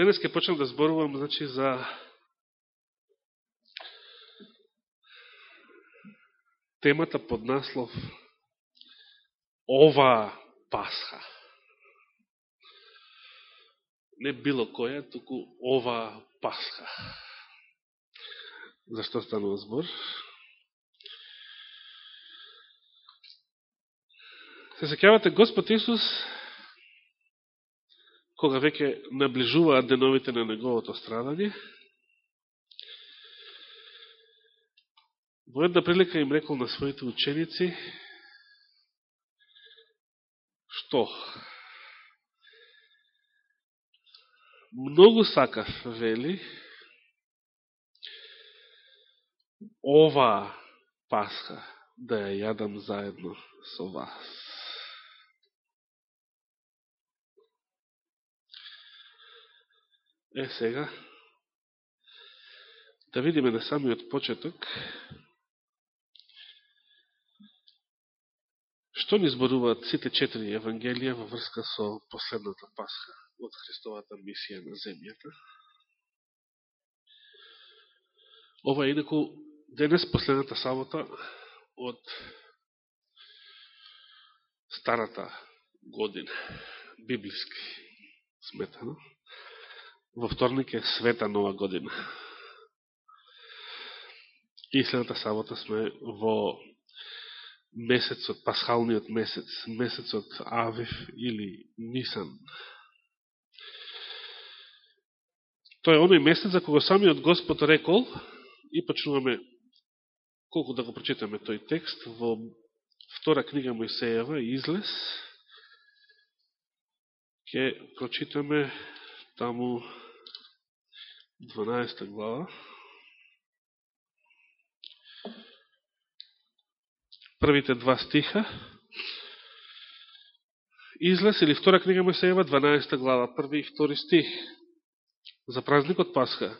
Денес ке почнем да зборувам значи, за темата под наслов Ова Пасха. Не било која, туку ова Пасха. Зашто станува збор? Се секјавате, Господ Исус кога веќе наближуваат деновите на неговото страдање, во една прилика им рекол на своите ученици, што? Многу сакав, вели, ова Пасха да ја јадам заедно со вас. Е, сега, да видиме на самиот почеток, што ни зборуваат сите четири Евангелија во врска со последната Пасха од Христовата мисија на земјата. Ова е инако денес последната сабота од старата година, библиски сметано во вторник е Света Нова година. И следната сабота сме во месецот, пасхалниот месец, месецот Авив или Нисан. Тој е оној месец за кога самиот Господ рекол, и почнуваме колку да го прочитаме тој текст, во втора книга Мојсеева, Излез, ќе прочитаме таму 12 глава. Првите два стиха. Излез или втора книга Мојсеева, 12 глава, први и втори стих. За празникот Пасха.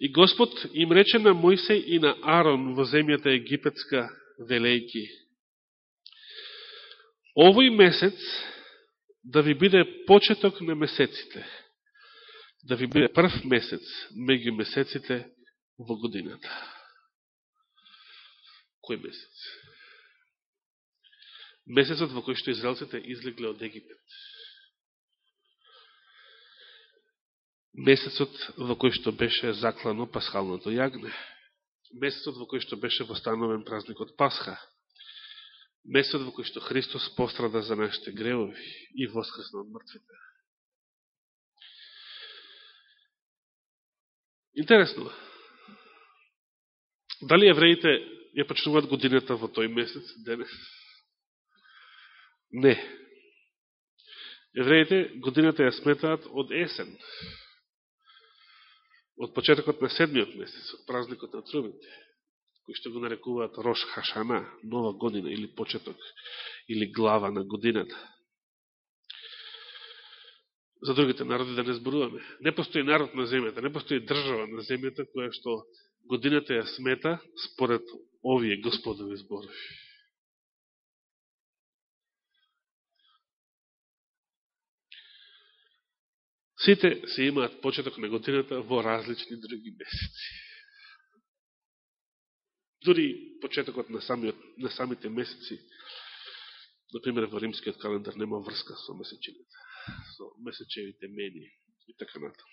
И Господ им рече на Мојсей и на Арон во земјата египетска велејки. Овој месец да ви биде почеток на месеците да ви биде прв месец меѓу месеците во годината. Кој месец? Месецот во кој што израелците излегле од Египет. Месецот во кој што беше заклано пасхалното јагне. Месецот во кој што беше востановен празникот Пасха. Месецот во кој што Христос пострада за нашите гревови и воскресна од мртвите. Интересно. Дали евреите ја почнуваат годината во тој месец денес? Не. Евреите годината ја сметаат од есен. Од почетокот на седмиот месец, од празникот на трубите, кој што го нарекуваат Рош Хашана, нова година или почеток, или глава на годината за другите народи да не зборуваме. Не постои народ на земјата, не постои држава на земјата која што годината ја смета според овие господови зборови. Сите се имаат почеток на годината во различни други месеци. Дури почетокот на, самиот, на самите месеци, например во римскиот календар, нема врска со месечината со месечевите мени и така нато.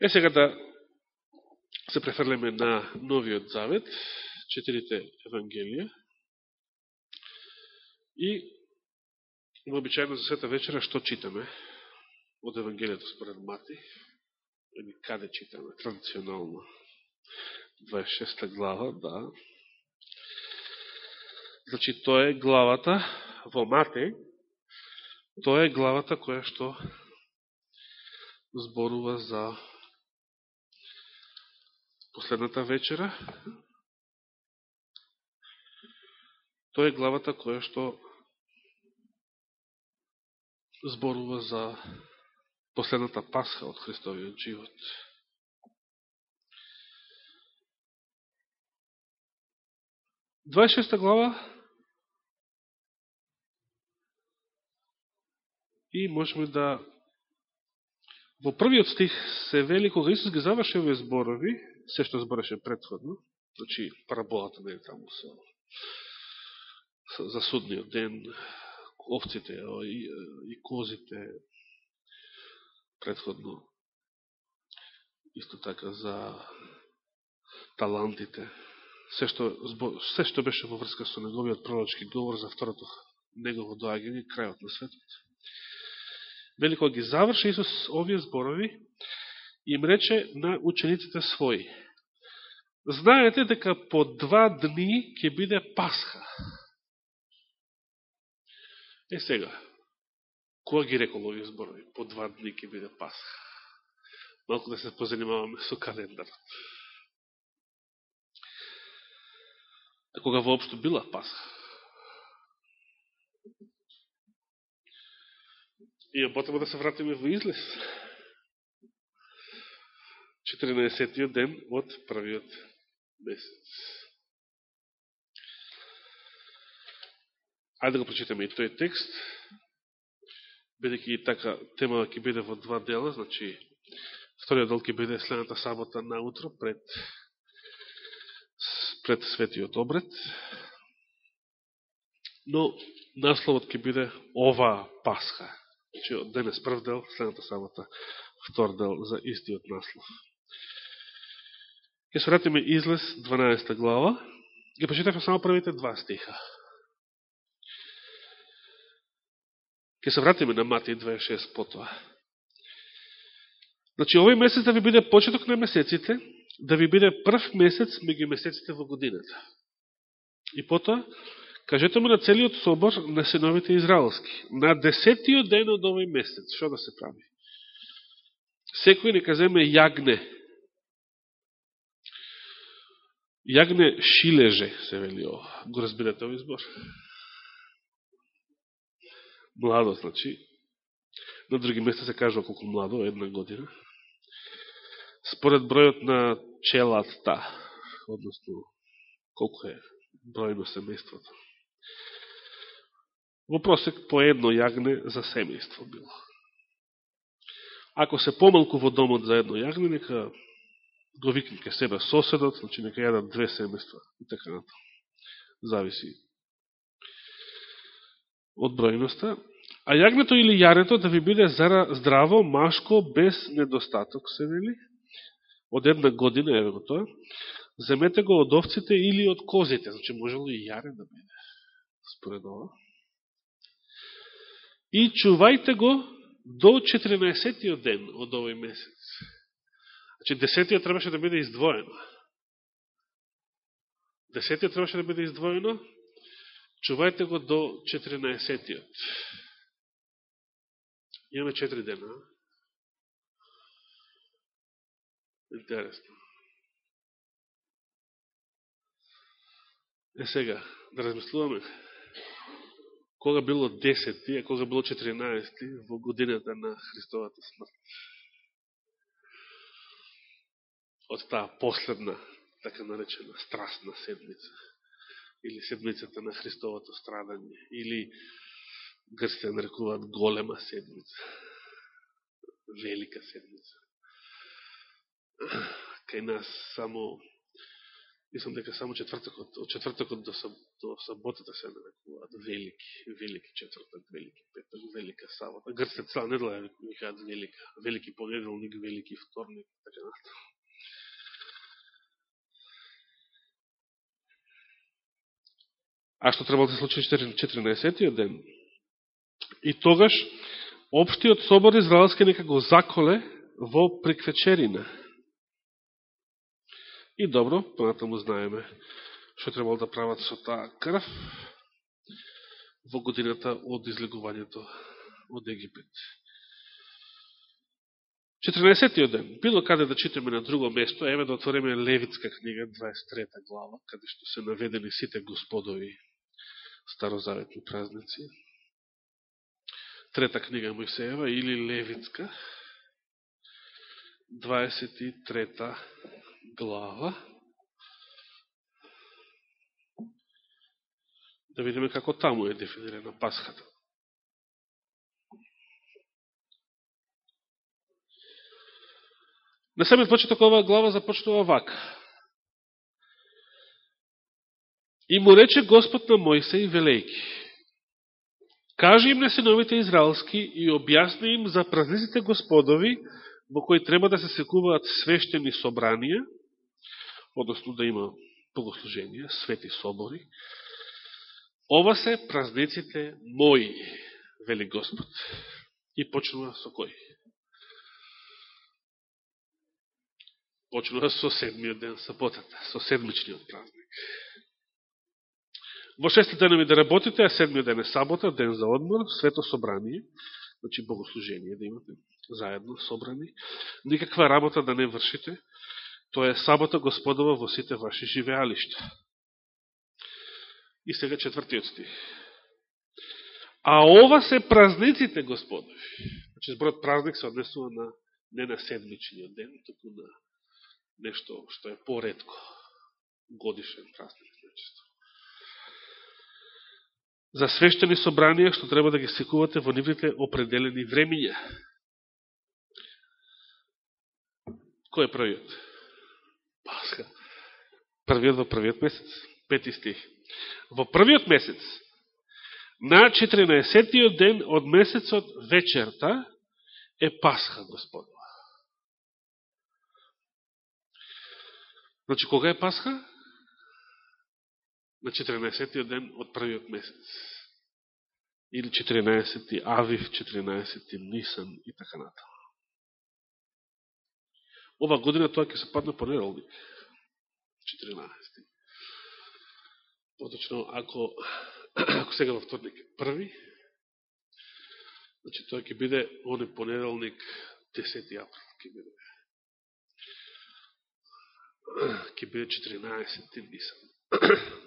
Е сега да се префрлеме на Новиот Завет, четирите Евангелија и вообичајно за сета вечера што читаме од Евангелието според Мати, или каде читаме? Традиционално. 26 глава, да, Значи, тоа е главата во Матеј, тоа е главата која што зборува за последната вечера. Тоа е главата која што зборува за последната пасха од Христовиот живот. Двајшеста глава. И можеме да во првиот стих се вели кога Исус ги заврши овие зборови, се што збореше предходно, значи параболата не е таму со, со за судниот ден, овците и, и козите, предходно исто така за талантите, се што, се што беше во врска со неговиот пророчки говор за второто негово доаѓање, крајот на светот. Велико ги заврши Исус овие зборови и им рече на учениците своји. Знаете дека по два дни ќе биде Пасха. Е сега, кога ги рекол овие зборови? По два дни ќе биде Пасха. Малко да се позанимаваме со календарот. А кога воопшто била Пасха? И потреба да се вратиме во излез. 14 ден од првиот месец. Ајде да го прочитаме и тој текст, бидеќи и така тема ќе биде во два дела, значи вториот дел ќе биде следната сабота наутро пред пред светиот обред. Но насловот ќе биде ова Пасха. Че од денес прв дел, следната самата втор дел за истиот наслов. Ке се вратиме излез 12 глава. Ги почитавме само првите два стиха. Ке се вратиме на Мати 26 потоа. Значи, овој месец да ви биде почеток на месеците, да ви биде прв месец меѓу месеците во годината. И потоа, кажете му на целиот собор на синовите израелски, на десетиот ден од овој месец, што да се прави? Секој нека земе јагне. Јагне шилеже, се вели ова. Го разбирате овој збор? Младо, значи. На други места се кажува колку младо, една година според бројот на челата, односно колко е бројно семејството. Во просек по едно јагне за семејство било. Ако се помалку во домот за едно јагне, нека го викне ке себе соседот, значи нека јадат две семејства и така нато. Зависи од бројноста. А јагнето или јарето да ви биде здраво, машко, без недостаток, се вели, од една година, еве го тоа, земете го од овците или од козите, значи можело и јаре да биде, според ова. И чувајте го до 14-тиот ден од овој месец. Значи, десетиот требаше да биде издвоено. Десетиот требаше да биде издвоено, чувајте го до 14-тиот. Имаме 4 дена, Интересно. Е сега, да размислуваме. Кога било 10 а кога било 14 во годината на Христовата смрт. Од таа последна, така наречена, страстна седмица. Или седмицата на Христовото страдање. Или грстен нарекуваат голема седмица. Велика седмица кај нас само мислам дека само четвртокот, од четвртокот до, саб, до саботата се нарекуваат велики, велики четврток, велики петок, велика сабота. Грците цела недела ми кажат велика, велики понеделник, велики вторник, така натаму. А што треба да се случи 14 ден? И тогаш, Обштиот собор израелски нека го заколе во приквечерина И добро, понатаму знаеме што требало да прават со таа крв во годината од излегувањето од Египет. 14. ден. Било каде да читаме на друго место, еве да отвориме Левитска книга, 23 глава, каде што се наведени сите господови старозаветни празници. Трета книга Мојсеева или Левитска, 23 глава. Да видиме како таму е дефинирана Пасхата. На самиот почеток оваа глава започнува вака. И му рече Господ на Мојсеј велејки. Кажи им на синовите израелски и објасни им за празниците Господови, во кои треба да се секуваат свештени собранија, односно да има богослужение, свети собори. Ова се празниците мои, вели Господ. И почнува со кој? Почнува со седмиот ден саботата, со седмичниот празник. Во шестите ми да работите, а седмиот ден е сабота, ден за одмор, свето собрание, значи богослужение да имате заедно собрани, никаква работа да не вршите, тоа е сабота Господова во сите ваши живеалишта. И сега четвртиот стих. А ова се празниците Господови. Значи зборот празник се однесува на не на седмичниот ден, туку на нешто што е поредко. Годишен празник, значи. За свештени собранија што треба да ги секувате во нивните определени времиња. Кој е првиот? Пасха. Првиот во првиот месец. Пети стих. Во првиот месец, на 14-тиот ден од месецот вечерта, е Пасха, Господова. Значи, кога е Пасха? На 14-тиот ден од првиот месец. Или 14-ти Авив, 14-ти Нисан и така натаму. Ова година тоа ќе се падне понеделник. 14. Поточно, ако, ако сега во вторник е први, значи тоа ќе биде оне понеделник 10. април ќе биде. Ќе биде 14. Нисан.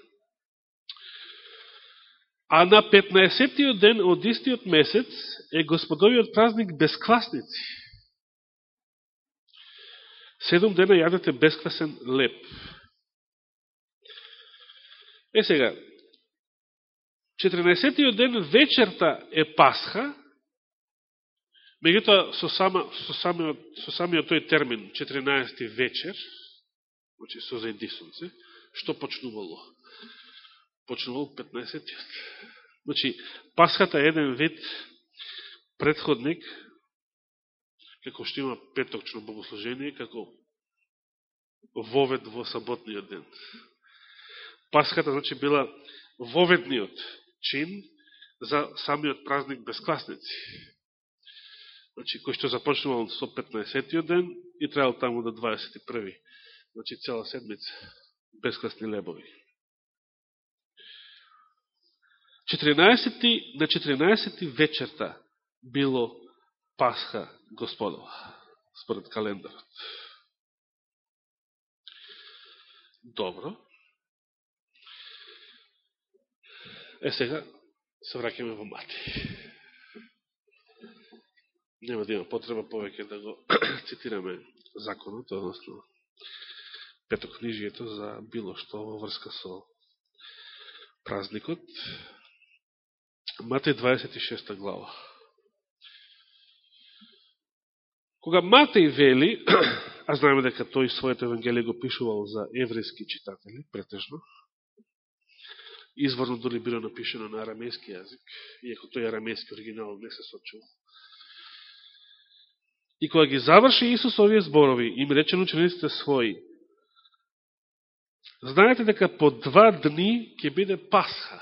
А на 15 ден од истиот месец е господовиот празник Бесквасници. Седум дена јадете бесквасен леп. Е сега, 14 ден вечерта е Пасха, меѓутоа со, сама, со, самиот, со самиот тој термин 14 вечер, значи со заедисонце, што почнувало? Почнувало 15 Значи, Пасхата е еден вид предходник како што има петокчно богослужение, како вовед во саботниот ден. Пасхата, значи, била воведниот чин за самиот празник безкласници. Значи, кој што започнувал со 15-тиот ден и требал таму до 21 Значи, цела седмица безкласни лебови. 14 на 14 вечерта било Пасха Господова, според календарот. Добро. Е сега се враќаме во Мати. Нема да има потреба повеќе да го цитираме законот, односно петокнижието за било што во врска со празникот. Матеј 26 глава. Кога Матеј вели, а знаеме дека тој своето Евангелие го пишувал за еврејски читатели, претежно, изворно дори било напишено на арамејски јазик, иако тој арамејски оригинал не се сочува. И кога ги заврши Исус овие зборови, им речен учениците своји, знаете дека по два дни ќе биде Пасха.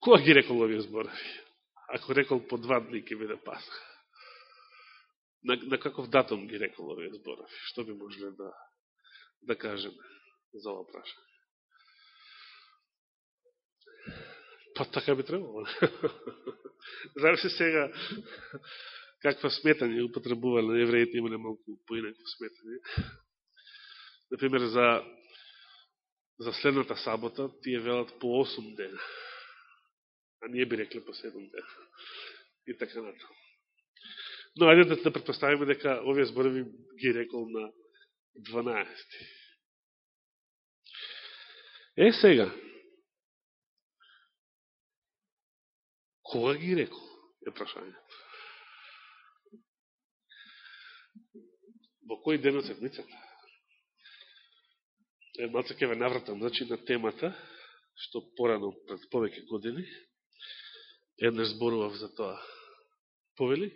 Кога ги рекол овие зборови? Ако рекол по два дни ќе биде Пасха на, на каков датум ги рекол овие зборови? Што би можеле да, да кажеме за ова прашање? Па така би требало. Зависи сега каква сметање употребувале евреите имале малку поинако сметање. Например, за, за следната сабота тие велат по 8 дена, а ние би рекле по 7 дена. И така натаму. Но ајде да, да предпоставиме дека овие зборови ги рекол на 12. Е сега, кога ги рекол, е прашањето. Во кој ден од седмицата? Е, малце ке ве навратам, значи, на темата, што порано пред повеќе години, еднаш зборував за тоа. Повели?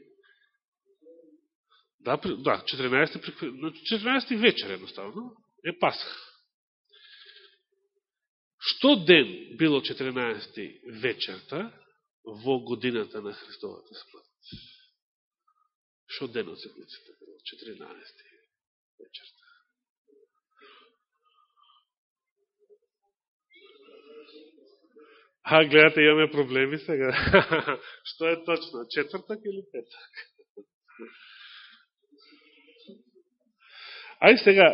Да, да 14, 14 вечер едноставно, е Пасха. Што ден било 14 вечерта во годината на Христовата смрт? Што ден од седмицата било 14 вечерта? А, гледате, имаме проблеми сега. Што е точно? Четвртак или петак? Ајде сега,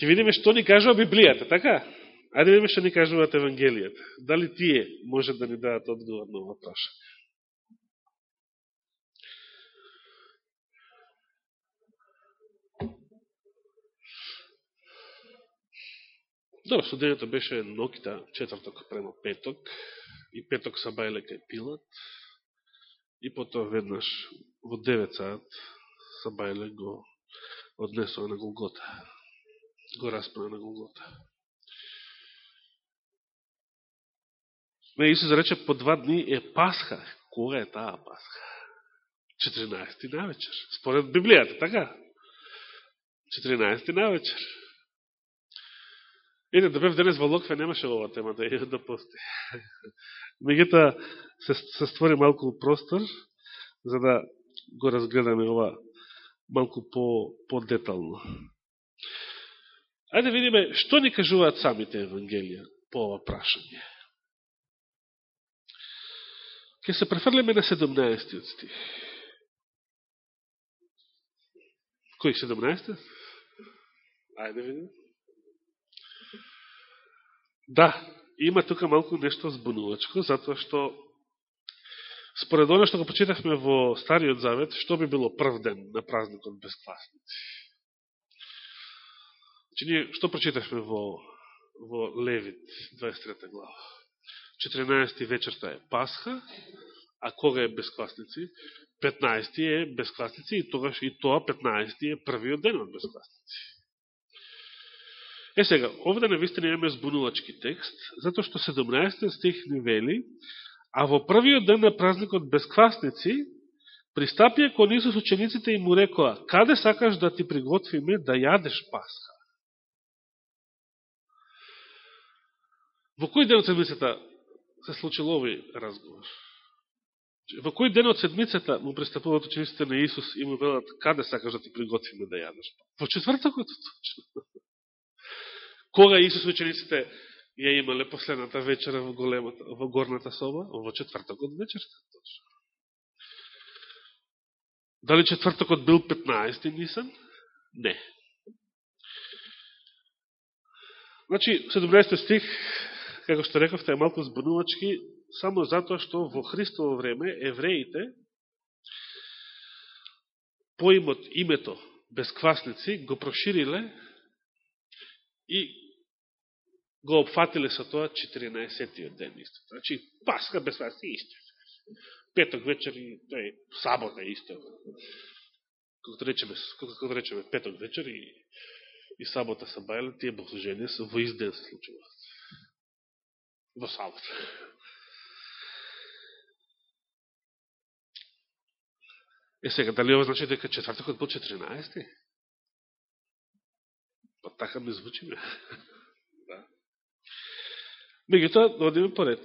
ќе видиме што ни кажува Библијата, така? Ајде видиме што ни кажуваат Евангелијата. Дали тие може да ни дадат одговор на ова прашање? Добро, судењето беше нокита, четврток према петок, и петок са бајле кај Пилат, и потоа веднаш во 9 саат са бајле го однесува на Голгота го распна на Голгота. Не, Исус рече по два дни е Пасха. Кога е таа Пасха? 14 на вечер. Според Библијата, така? 14 на вечер. Иде, да бев денес во Локве, немаше ова тема да ја да пости. Мегуто се, се створи малку простор, за да го разгледаме ова малку по, по-детално. Ајде видиме што ни кажуваат самите Евангелија по ова прашање. Ке се префрлиме на 17 стих. Кој 17? Ајде видиме. Да, има тука малку нешто збунувачко, затоа што според оно што го почитавме во Стариот Завет, што би било прв ден на празникот без класници? Че ние, што прочитавме во, во Левит, 23 глава? 14 вечерта е Пасха, а кога е безкласници? 15 е безкласници и тогаш и тоа 15 е првиот ден од безкласници. Е сега, овде на вистина имаме збунувачки текст, затоа што 17 стих ни вели, а во првиот ден на празникот безквасници, пристапија кон Исус учениците и му рекоа, каде сакаш да ти приготвиме да јадеш Пасха? Во кој ден од седмицата се случил овој разговор? Во кој ден од седмицата му пристапуват учениците на Исус и му велат каде сакаш да ти приготвиме да јадеш? Во четвртокот точно. Кога Исус учениците ја имале последната вечера во, големата, во горната соба? Во четвртокот вечерта точно. Дали четвртокот бил 15 Нисан? Не. Значи, 17 стих како што рековте, е малку збунувачки, само затоа што во Христово време евреите поимот името безквасници го прошириле и го опфатиле со тоа 14-тиот ден исто. Значи, Пасха безквасници исто. Петок вечер и тој сабота исто. Како да речеме, како да речеме петок вечер и, и сабота са бајле, тие богослуженија се во изден случуваат во сабота. Е сега, дали ова значи дека четвртокот бил 14? Па така ми звучиме. Меѓутоа, да одиме поред.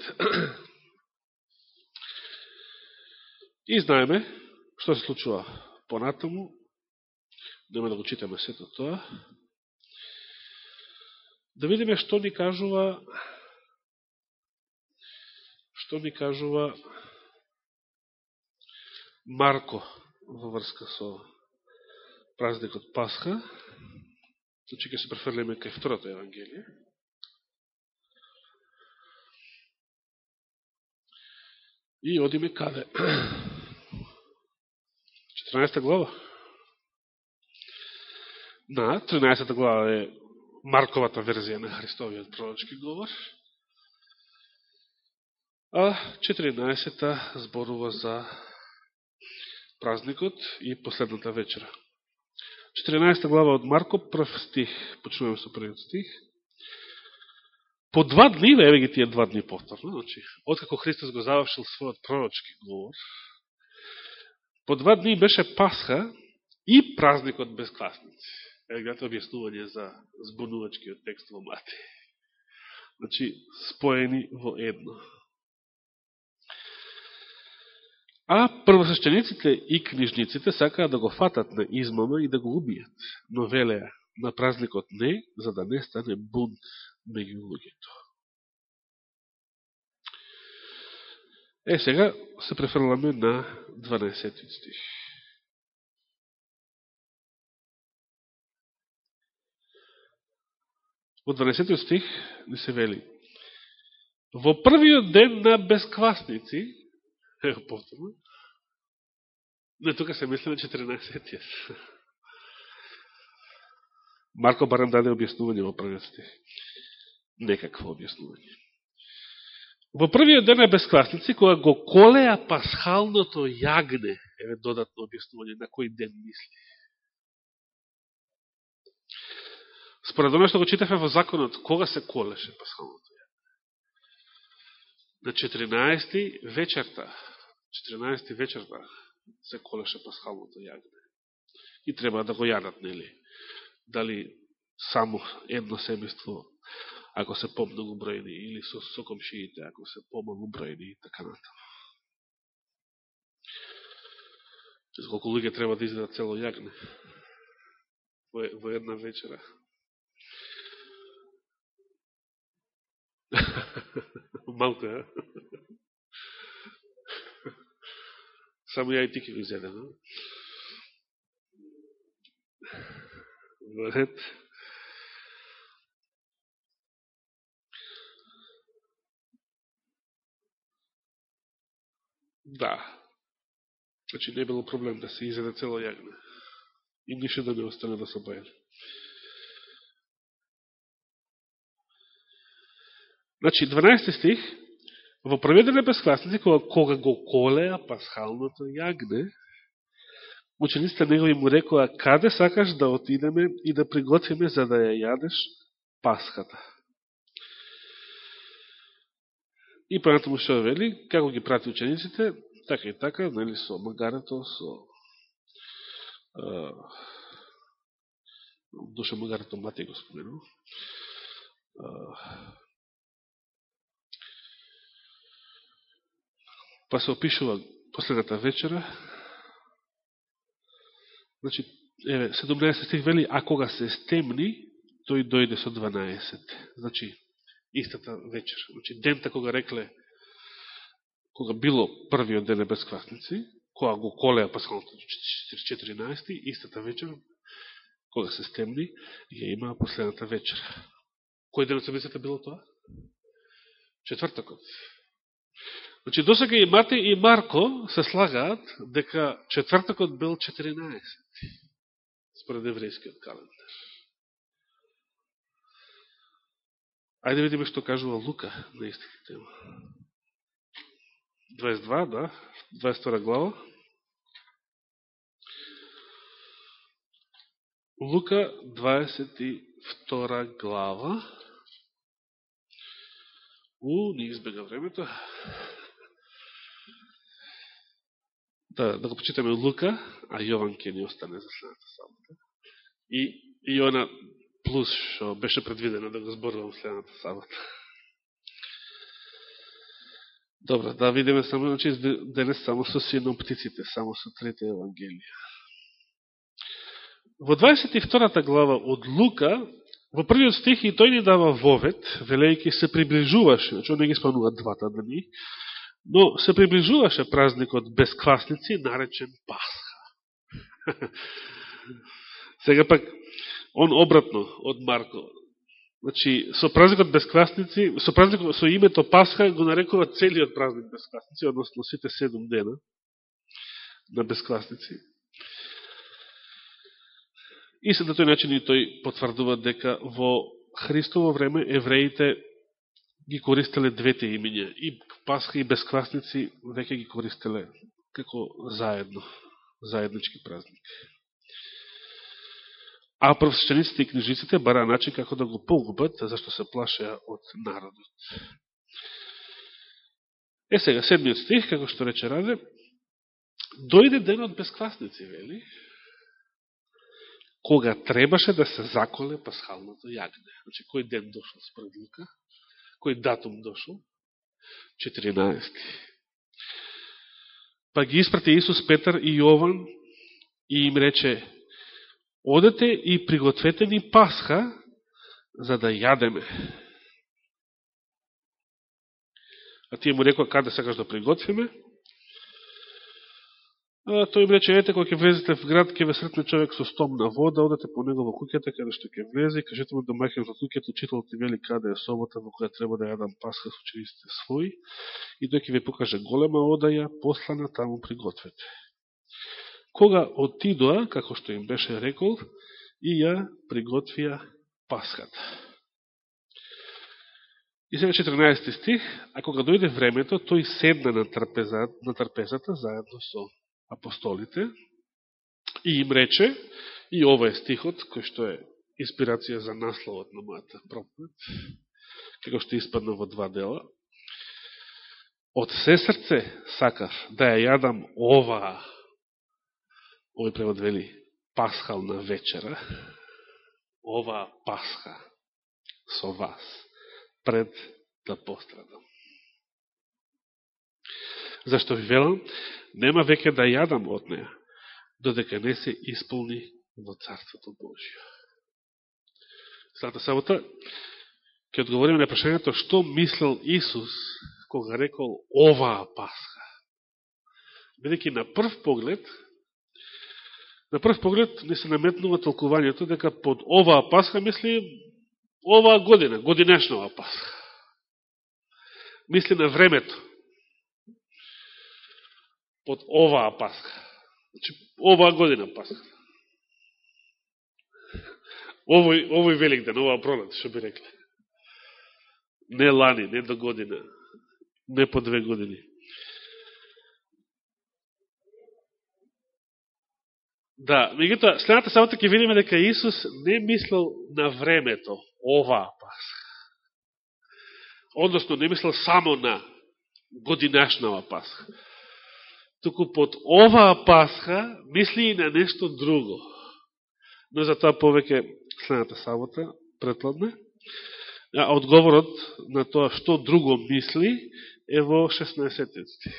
И знаеме што се случува понатаму. Нема да го читаме сето тоа. Да видиме што ни кажува што ни кажува Марко во врска со празникот Пасха. Значи, ќе се префрлиме кај второто Евангелие. И одиме каде? 14 глава. Да, на, 13 глава е Марковата верзија на Христовиот пророчки говор. А 14 зборува за празникот и последната вечера. 14 глава од Марко, прв стих, почнуваме со првиот стих. По два дни, еве ги тие два дни повторно, значи, откако Христос го завршил својот пророчки говор, по два дни беше Пасха и празникот без класници. Еве грате објаснување за збунувачкиот текст во Мати. Значи, споени во едно. А првосвещениците и книжниците сакаат да го фатат на измама и да го убијат, но велеа на празникот не, за да не стане бунт меѓу луѓето. Е, сега се префрламе на 12 стих. Во 12 стих ни се вели Во првиот ден на безквасници, Ево повторно. Не, тука се мисли на 14 Марко Барам даде објаснување во првиот стих. Некакво објаснување. Во првиот ден на бесквасници, кога го колеа пасхалното јагне, еве додатно објаснување, на кој ден мисли. Според оно што го читавме во законот, кога се колеше пасхалното јагне? На 14 вечерта, 14 вечерта се колеше пасхалното јагне. И треба да го јадат, нели? Дали само едно семејство, ако се помногу бројни, или со, со комшиите, ако се помногу бројни и така натаму. Колку луѓе треба да изедат цело јагне во, во една вечера. Малко, е? Само ја и ти ке го изедем. Вред. Да. Значи не било проблем да се изеде цело јагне. И ништо да не остане да се бајали. Значи, 12 стих, Во преведене безкласници, кога, кога го колеа пасхалното јагне, учениците негови му рекоа, каде сакаш да отидеме и да приготвиме за да ја јадеш пасхата? И понатаму што вели, како ги прати учениците, така и така, нели со магарето, со uh, душа магарето мати го споменува. Па се опишува последната вечера. Значи, еве, 17 стих вели, а кога се стемни, тој дојде со 12. Значи, истата вечер. Значи, дента кога рекле, кога било првиот ден без која го колеа пасхалното 14, истата вечер, кога се стемни, ја имаа последната вечер. Кој ден се седмицата било тоа? Четвртакот. Значи, досега и Мати и Марко се слагаат дека четвртакот бил 14, според еврејскиот календар. Ајде да видиме што кажува Лука на истите тема. 22, да, 22 глава. Лука 22 глава. У, не избега времето. да, да го почитаме Лука, а Јован ке ни остане за следната сабота. И, Јона плюс што беше предвидено да го зборувам следната сабота. Добро, да видиме само, значи, денес само со синоптиците, само со трите Евангелија. Во 22 глава од Лука, во првиот стих и тој ни дава вовет, велејќи се приближуваше, значи он не ги спомнува двата дни, Но се приближуваше празникот без квасници, наречен Пасха. Сега пак, он обратно од Марко. Значи, со празникот безкласници, со празникот со името Пасха го нарекува целиот празник безкласници односно сите седум дена на безкласници. И се на тој начин и тој потврдува дека во Христово време евреите ги користеле двете имиња, и Пасха и Бесквасници веќе ги користеле како заедно, заеднички празник а првосвещениците и книжниците бара начин како да го погубат, зашто се плашеа од народот. Е сега, седмиот стих, како што рече Раде, дојде денот без безкласници вели, кога требаше да се заколе пасхалното јагне. Значи, кој ден дошол според Лука? Кој датум дошол? 14. Па ги испрати Исус, Петар и Јован и им рече, одете и пригответе ни Пасха, за да јадеме. А тие му рекоа, каде сакаш да приготвиме? А, тој им рече, ете, кога ќе влезете в град, ќе ве сретне човек со стом на вода, одете по него во куќата, каде што ќе влезе, и кажете му да домаќен за куќата, учителот ти вели каде е собота во која треба да јадам пасха со учениците своји, и тој ќе ви покаже голема одаја, послана таму пригответе. Кога отидоа, како што им беше рекол, и ја приготвија пасхата. И сега 14 стих, а кога дојде времето, тој седна на, трапезата, на трапезата заедно со апостолите и им рече, и ова е стихот, кој што е инспирација за насловот на мојата проповед, како што испадна во два дела. Од се срце сакав да ја јадам ова, овој превод вели, пасхална вечера, ова пасха со вас, пред да пострадам. Зашто ви велам, нема веќе да јадам од неја, додека не се исполни во Царството Божие. Слата сабота, ќе одговориме на прашањето што мислел Исус кога рекол оваа Пасха. Бидеќи на прв поглед, на прв поглед не се наметнува толкувањето дека под оваа Пасха мисли оваа година, годинешнава Пасха. Мисли на времето под оваа Пасха. Значи, оваа година Пасха. Овој, овој велик ден, оваа пролет, што би рекле. Не лани, не до година, не по две години. Да, меѓутоа, следната сабота ќе видиме дека Исус не мислил на времето, оваа Пасха. Односно, не мислил само на годинашнава Пасха туку под оваа Пасха мисли и на нешто друго. Но за тоа повеќе следната сабота, предпладне. А одговорот на тоа што друго мисли е во 16 стих.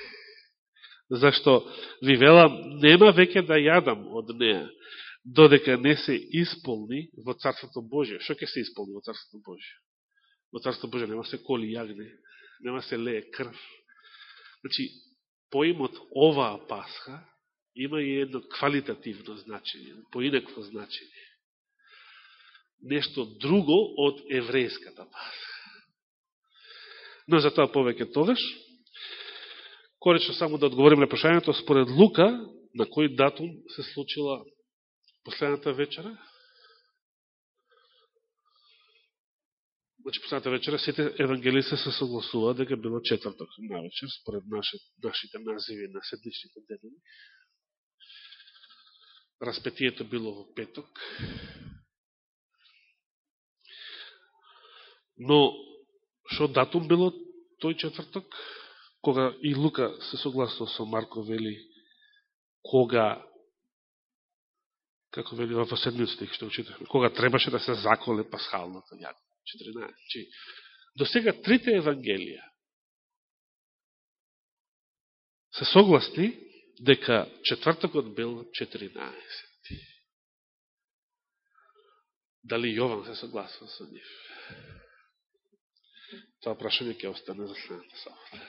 Зашто ви велам, нема веќе да јадам од неа, додека не се исполни во Царството Божие. Што ќе се исполни во Царството Божие? Во Царството Божие нема се коли јагне, нема се лее крв. Значи, поимот оваа Пасха има и едно квалитативно значење, поинакво значење. Нешто друго од еврејската Пасха. Но за тоа повеќе тогаш, коречно само да одговорим на прашањето, според Лука, на кој датум се случила последната вечера? Значи, последната вечера сите евангелисти се согласува дека било четврток на вечер, според наши, нашите називи на седмичните дедени. Распетието било во петок. Но, што датум било тој четврток? Кога и Лука се согласува со Марко, вели, кога како вели во седмиот стих што учитавме, кога требаше да се заколе пасхалната јагна. 14. Чи, до сега трите Евангелија се согласни дека четвртокот бил 14. Дали Јован се согласува со нив? Тоа прашање ќе остане за следната сабота.